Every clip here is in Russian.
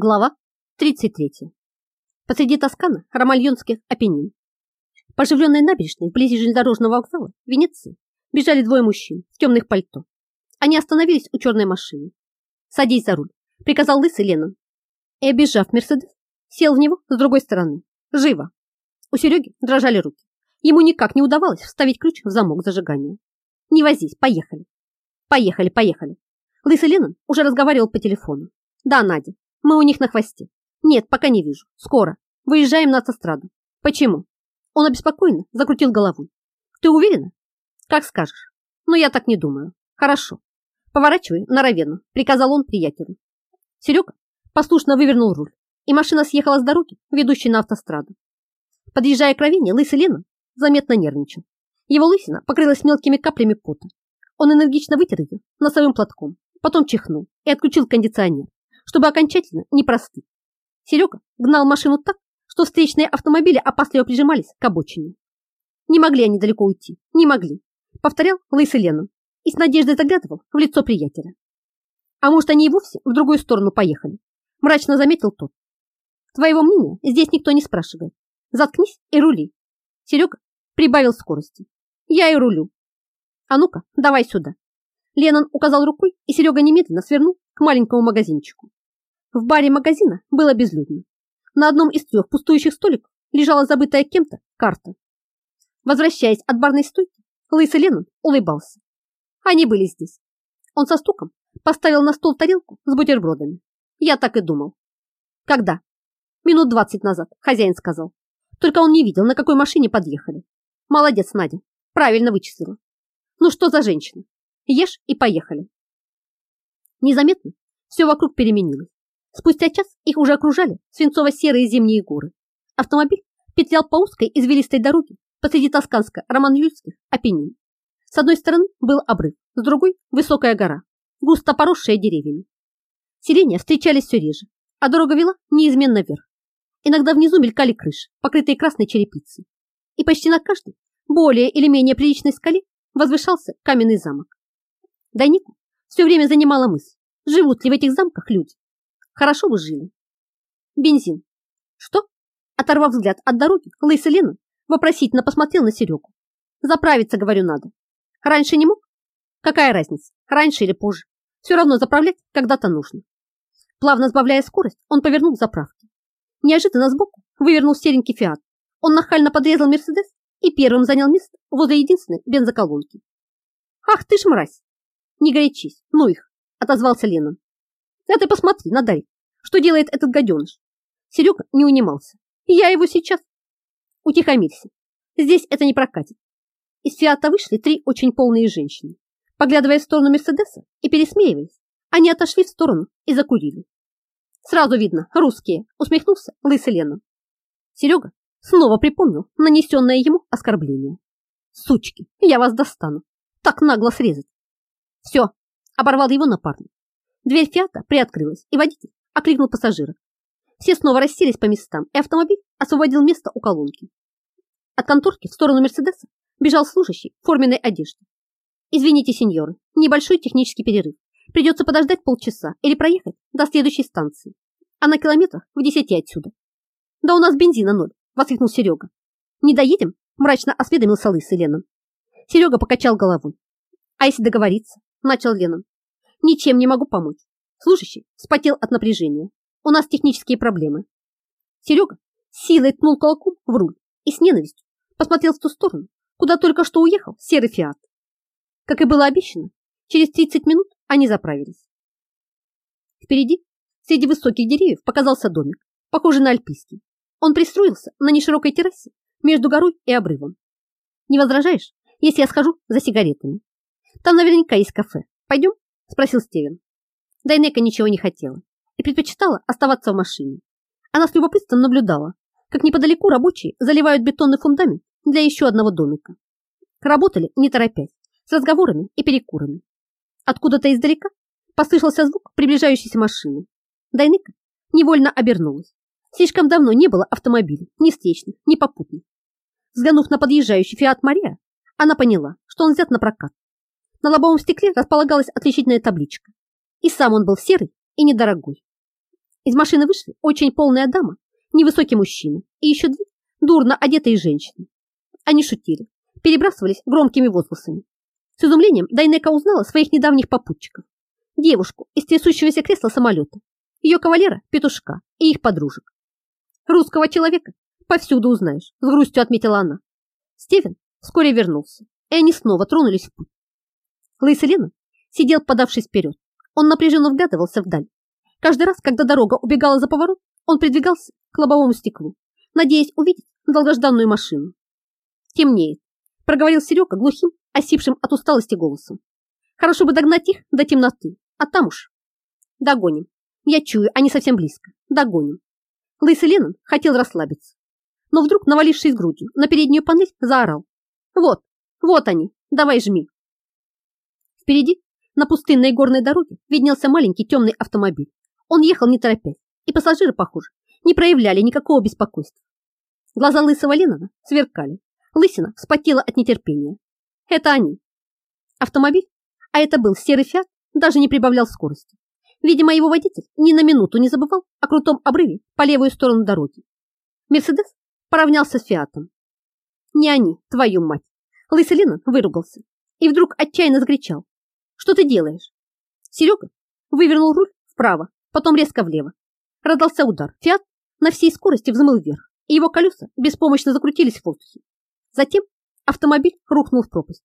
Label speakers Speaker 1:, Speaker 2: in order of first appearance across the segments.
Speaker 1: Глава 33. Посреди Тоскана ромальонских Апеннин. По оживленной набережной вблизи железнодорожного вокзала Венеции бежали двое мужчин в темных пальто. Они остановились у черной машины. «Садись за руль», — приказал лысый Леннон. И, обежав Мерседес, сел в него с другой стороны. Живо. У Сереги дрожали руки. Ему никак не удавалось вставить ключ в замок зажигания. «Не возись, поехали». «Поехали, поехали». Лысый Леннон уже разговаривал по телефону. «Да, Надя, мы у них на хвосте. Нет, пока не вижу. Скоро. Выезжаем на автостраду. Почему? Он обеспокоенно закрутил головой. Ты уверена? Как скажешь. Но я так не думаю. Хорошо. Поворачивай на Равенну, приказал он приятелю. Серега послушно вывернул руль, и машина съехала с дороги, ведущей на автостраду. Подъезжая к Равенне, лысый Лена заметно нервничал. Его лысина покрылась мелкими каплями пота. Он энергично вытер ее носовым платком, потом чихнул и отключил кондиционер чтобы окончательно не простыть. Серега гнал машину так, что встречные автомобили опасливо прижимались к обочине. Не могли они далеко уйти, не могли, повторял лысый Леном и с надеждой заглядывал в лицо приятеля. А может, они и вовсе в другую сторону поехали, мрачно заметил тот. Твоего мнения здесь никто не спрашивает. Заткнись и рули. Серега прибавил скорости. Я и рулю. А ну-ка, давай сюда. Ленон указал рукой, и Серега немедленно свернул к маленькому магазинчику. В баре магазина было безлюдно. На одном из трех пустующих столиков лежала забытая кем-то карта. Возвращаясь от барной стойки, Лысый Леннон улыбался. Они были здесь. Он со стуком поставил на стол тарелку с бутербродами. Я так и думал. Когда? Минут двадцать назад, хозяин сказал. Только он не видел, на какой машине подъехали. Молодец, Надя. Правильно вычислила. Ну что за женщина? Ешь и поехали. Незаметно все вокруг переменилось. Спустя час их уже окружали свинцово-серые зимние горы. Автомобиль петлял по узкой извилистой дороге посреди тосканско-романвильских опенин. С одной стороны был обрыв, с другой – высокая гора, густо поросшая деревьями. Сирения встречались все реже, а дорога вела неизменно вверх. Иногда внизу мелькали крыши, покрытые красной черепицей. И почти на каждой, более или менее приличной скале, возвышался каменный замок. Дайнику все время занимала мысль, живут ли в этих замках люди. Хорошо бы жили. Бензин. Что? Оторвав взгляд от дороги, лысый Лена вопросительно посмотрел на Серегу. Заправиться, говорю, надо. Раньше не мог? Какая разница, раньше или позже? Все равно заправлять когда-то нужно. Плавно сбавляя скорость, он повернул к заправке. Неожиданно сбоку вывернул серенький фиат. Он нахально подрезал Мерседес и первым занял место возле единственной бензоколонки. «Ах ты ж мразь!» «Не горячись, ну их!» – отозвался Леннон. Да ты посмотри на Дарь, что делает этот гаденыш. Серега не унимался. Я его сейчас. Утихомирься. Здесь это не прокатит. Из Фиата вышли три очень полные женщины. Поглядывая в сторону Мерседеса и пересмеиваясь, они отошли в сторону и закурили. Сразу видно, русские, усмехнулся лысый Лена. Серега снова припомнил нанесенное ему оскорбление. Сучки, я вас достану. Так нагло срезать. Все, оборвал его напарник. Дверь Фиата приоткрылась, и водитель окликнул пассажира. Все снова расселись по местам, и автомобиль освободил место у колонки. От конторки в сторону Мерседеса бежал служащий в форменной одежде. «Извините, сеньоры, небольшой технический перерыв. Придется подождать полчаса или проехать до следующей станции. А на километрах в десяти отсюда». «Да у нас бензина ноль», — воскликнул Серега. «Не доедем?» — мрачно осведомился лысый Леном. Серега покачал головой. «А если договориться?» — начал Леном. Ничем не могу помочь. Слушающий вспотел от напряжения. У нас технические проблемы. Серега силой ткнул кулаком в руль и с ненавистью посмотрел в ту сторону, куда только что уехал серый фиат. Как и было обещано, через 30 минут они заправились. Впереди, среди высоких деревьев, показался домик, похожий на альпийский. Он пристроился на неширокой террасе между горой и обрывом. Не возражаешь, если я схожу за сигаретами? Там наверняка есть кафе. Пойдем? Спросил Стивен. Дайнека ничего не хотела и предпочитала оставаться в машине. Она с любопытством наблюдала, как неподалеку рабочие заливают бетонный фундамент для еще одного домика. Работали не торопясь, с разговорами и перекурами. Откуда-то издалека послышался звук приближающейся машины. Дайнека невольно обернулась. Слишком давно не было автомобилей, ни встречных, ни попутных. Взглянув на подъезжающий Фиат Мария, она поняла, что он взят на прокат на лобовом стекле располагалась отличительная табличка. И сам он был серый и недорогой. Из машины вышли очень полная дама, невысокий мужчина и еще две дурно одетые женщины. Они шутили, перебрасывались громкими возгласами. С изумлением Дайнека узнала своих недавних попутчиков. Девушку из трясущегося кресла самолета, ее кавалера, петушка и их подружек. Русского человека повсюду узнаешь, с грустью отметила она. Стивен вскоре вернулся, и они снова тронулись в путь. Лысый сидел, подавшись вперед. Он напряженно вглядывался вдаль. Каждый раз, когда дорога убегала за поворот, он придвигался к лобовому стеклу, надеясь увидеть долгожданную машину. Темнеет, проговорил Серега глухим, осипшим от усталости голосом. Хорошо бы догнать их до темноты, а там уж. Догоним. Я чую, они совсем близко. Догоним. Лысый хотел расслабиться, но вдруг, навалившись грудью на переднюю панель, заорал. Вот, вот они, давай жми. Впереди, на пустынной горной дороге, виднелся маленький темный автомобиль. Он ехал не торопясь, и пассажиры, похоже, не проявляли никакого беспокойства. Глаза лысого Леннона сверкали. Лысина вспотела от нетерпения. Это они. Автомобиль, а это был серый фиат, даже не прибавлял скорости. Видимо, его водитель ни на минуту не забывал о крутом обрыве по левую сторону дороги. Мерседес поравнялся с Фиатом. Не они, твою мать. Лысый Леннон выругался и вдруг отчаянно закричал. Что ты делаешь? Серега вывернул руль вправо, потом резко влево. Раздался удар. Фиат на всей скорости взмыл вверх, и его колеса беспомощно закрутились в воздухе. Затем автомобиль рухнул в пропасть.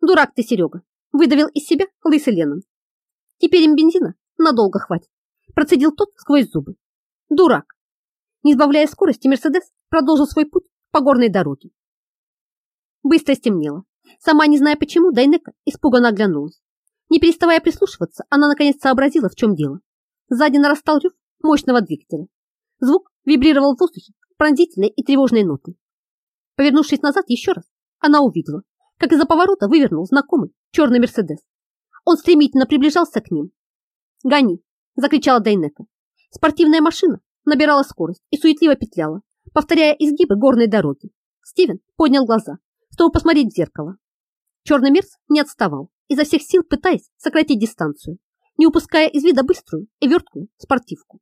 Speaker 1: Дурак ты, Серега, выдавил из себя лысый Леннон. Теперь им бензина надолго хватит. Процедил тот сквозь зубы. Дурак. Не сбавляя скорости, Мерседес продолжил свой путь по горной дороге. Быстро стемнело. Сама не зная почему, Дайнека испуганно оглянулась. Не переставая прислушиваться, она наконец сообразила, в чем дело. Сзади нарастал рев мощного двигателя. Звук вибрировал в воздухе пронзительной и тревожной нотой. Повернувшись назад еще раз, она увидела, как из-за поворота вывернул знакомый черный Мерседес. Он стремительно приближался к ним. «Гони!» – закричала Дайнека. Спортивная машина набирала скорость и суетливо петляла, повторяя изгибы горной дороги. Стивен поднял глаза, чтобы посмотреть в зеркало. Черный Мерс не отставал, изо всех сил пытаясь сократить дистанцию, не упуская из вида быструю и верткую спортивку.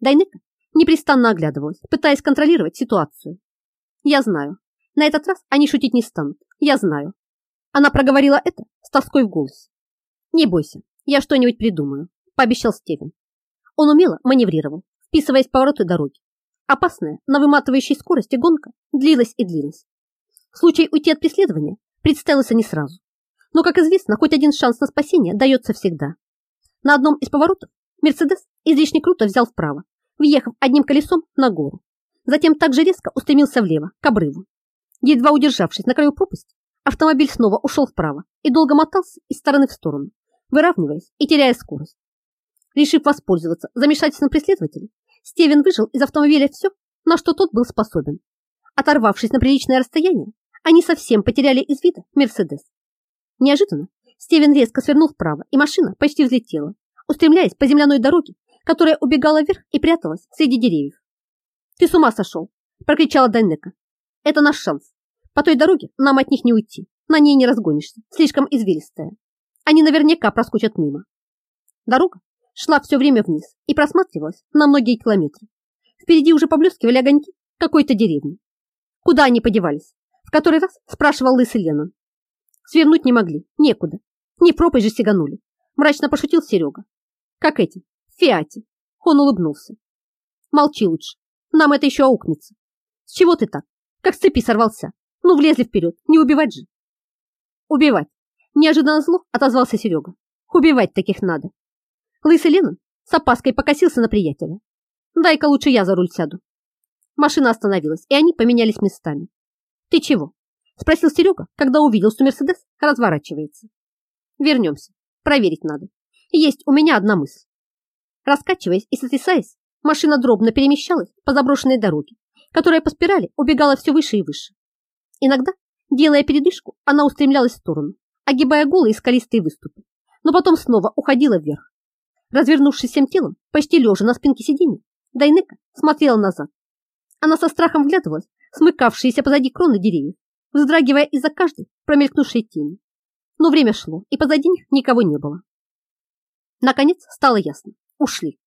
Speaker 1: Дайнека непрестанно оглядывалась, пытаясь контролировать ситуацию. «Я знаю. На этот раз они шутить не станут. Я знаю». Она проговорила это с тоской в голосе. «Не бойся, я что-нибудь придумаю», – пообещал Стивен. Он умело маневрировал, вписываясь в повороты дороги. Опасная, на выматывающей скорости гонка длилась и длилась. Случай уйти от преследования представился не сразу. Но, как известно, хоть один шанс на спасение дается всегда. На одном из поворотов Мерседес излишне круто взял вправо, въехав одним колесом на гору. Затем также резко устремился влево, к обрыву. Едва удержавшись на краю пропасти, автомобиль снова ушел вправо и долго мотался из стороны в сторону, выравниваясь и теряя скорость. Решив воспользоваться замешательством преследователей, Стивен выжил из автомобиля все, на что тот был способен. Оторвавшись на приличное расстояние, они совсем потеряли из вида Мерседес. Неожиданно Стивен резко свернул вправо, и машина почти взлетела, устремляясь по земляной дороге, которая убегала вверх и пряталась среди деревьев. «Ты с ума сошел!» – прокричала Дайнека. «Это наш шанс. По той дороге нам от них не уйти. На ней не разгонишься, слишком извилистая. Они наверняка проскочат мимо». Дорога шла все время вниз и просматривалась на многие километры. Впереди уже поблескивали огоньки какой-то деревни. Куда они подевались? В который раз спрашивал лысый Леннон. Свернуть не могли, некуда. Не пропасть же сиганули. Мрачно пошутил Серега. Как эти, в Фиате. Он улыбнулся. Молчи лучше. Нам это еще аукнется. С чего ты так? Как с цепи сорвался. Ну, влезли вперед. Не убивать же. Убивать. Неожиданно зло отозвался Серега. Убивать таких надо. Лысый Леннон с опаской покосился на приятеля. Дай-ка лучше я за руль сяду. Машина остановилась, и они поменялись местами. Ты чего? Спросил Серега, когда увидел, что Мерседес разворачивается. Вернемся. Проверить надо. Есть у меня одна мысль. Раскачиваясь и сотрясаясь, машина дробно перемещалась по заброшенной дороге, которая по спирали убегала все выше и выше. Иногда, делая передышку, она устремлялась в сторону, огибая голые скалистые выступы, но потом снова уходила вверх. Развернувшись всем телом, почти лежа на спинке сиденья, Дайнека смотрела назад. Она со страхом вглядывалась смыкавшиеся позади кроны деревьев, вздрагивая из-за каждой промелькнувшей тени. Но время шло, и позади них никого не было. Наконец стало ясно. Ушли.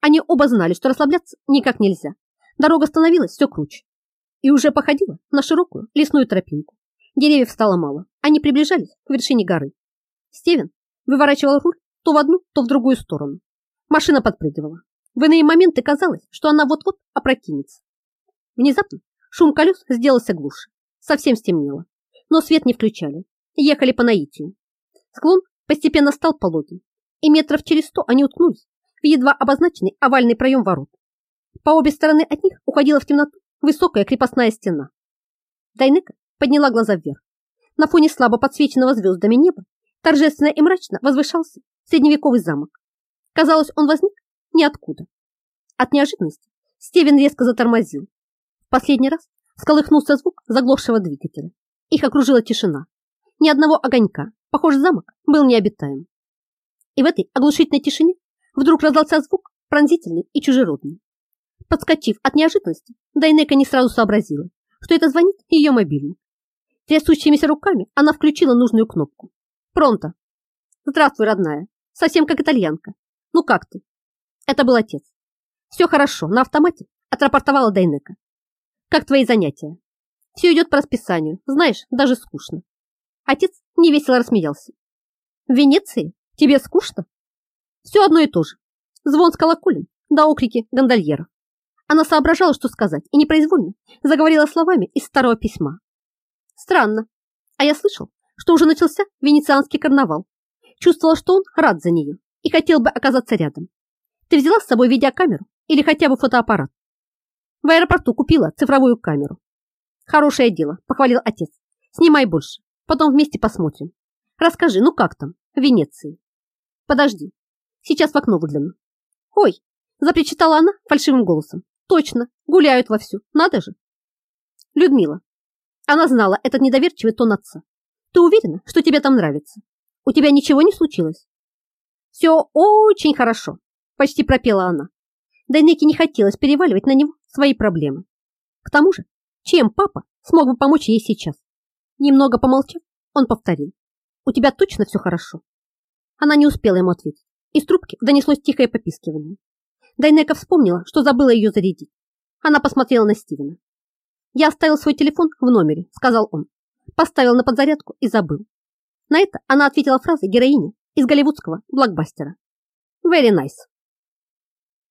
Speaker 1: Они оба знали, что расслабляться никак нельзя. Дорога становилась все круче и уже походила на широкую лесную тропинку. Деревьев стало мало, они приближались к вершине горы. Стивен выворачивал руль то в одну, то в другую сторону. Машина подпрыгивала. В иные моменты казалось, что она вот-вот опрокинется. Внезапно шум колес сделался глуше. Совсем стемнело. Но свет не включали. Ехали по наитию. Склон постепенно стал пологим, и метров через сто они уткнулись в едва обозначенный овальный проем ворот. По обе стороны от них уходила в темноту высокая крепостная стена. Дайнека подняла глаза вверх. На фоне слабо подсвеченного звездами неба торжественно и мрачно возвышался средневековый замок. Казалось, он возник ниоткуда. От неожиданности Стивен резко затормозил. Последний раз сколыхнулся звук заглохшего двигателя. Их окружила тишина. Ни одного огонька. Похоже, замок был необитаем. И в этой оглушительной тишине вдруг раздался звук пронзительный и чужеродный. Подскочив от неожиданности, Дайнека не сразу сообразила, что это звонит ее мобильник. Трясущимися руками она включила нужную кнопку. «Пронто!» «Здравствуй, родная! Совсем как итальянка. Ну как ты?» Это был отец. «Все хорошо, на автомате», отрапортовала Дайнека. «Как твои занятия?» «Все идет по расписанию, знаешь, даже скучно». Отец невесело рассмеялся. «В Венеции? Тебе скучно?» «Все одно и то же. Звон с колоколен да окрики гондольеров. Она соображала, что сказать, и непроизвольно заговорила словами из старого письма. Странно. А я слышал, что уже начался венецианский карнавал. Чувствовала, что он рад за нее и хотел бы оказаться рядом. Ты взяла с собой видеокамеру или хотя бы фотоаппарат? В аэропорту купила цифровую камеру. Хорошее дело, похвалил отец. Снимай больше, потом вместе посмотрим. Расскажи, ну как там, в Венеции? Подожди, сейчас в окно выгляну. Ой, запричитала она фальшивым голосом. Точно, гуляют вовсю, надо же. Людмила. Она знала этот недоверчивый тон отца. Ты уверена, что тебе там нравится? У тебя ничего не случилось? Все очень хорошо, почти пропела она. Дайнеке не хотелось переваливать на него свои проблемы. К тому же, чем папа смог бы помочь ей сейчас? Немного помолчав, он повторил. У тебя точно все хорошо? Она не успела ему ответить. Из трубки донеслось тихое попискивание. Дайнека вспомнила, что забыла ее зарядить. Она посмотрела на Стивена. «Я оставил свой телефон в номере», — сказал он. Поставил на подзарядку и забыл. На это она ответила фразой героини из голливудского блокбастера. «Very nice».